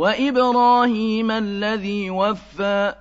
وإبراهيم الذي وفى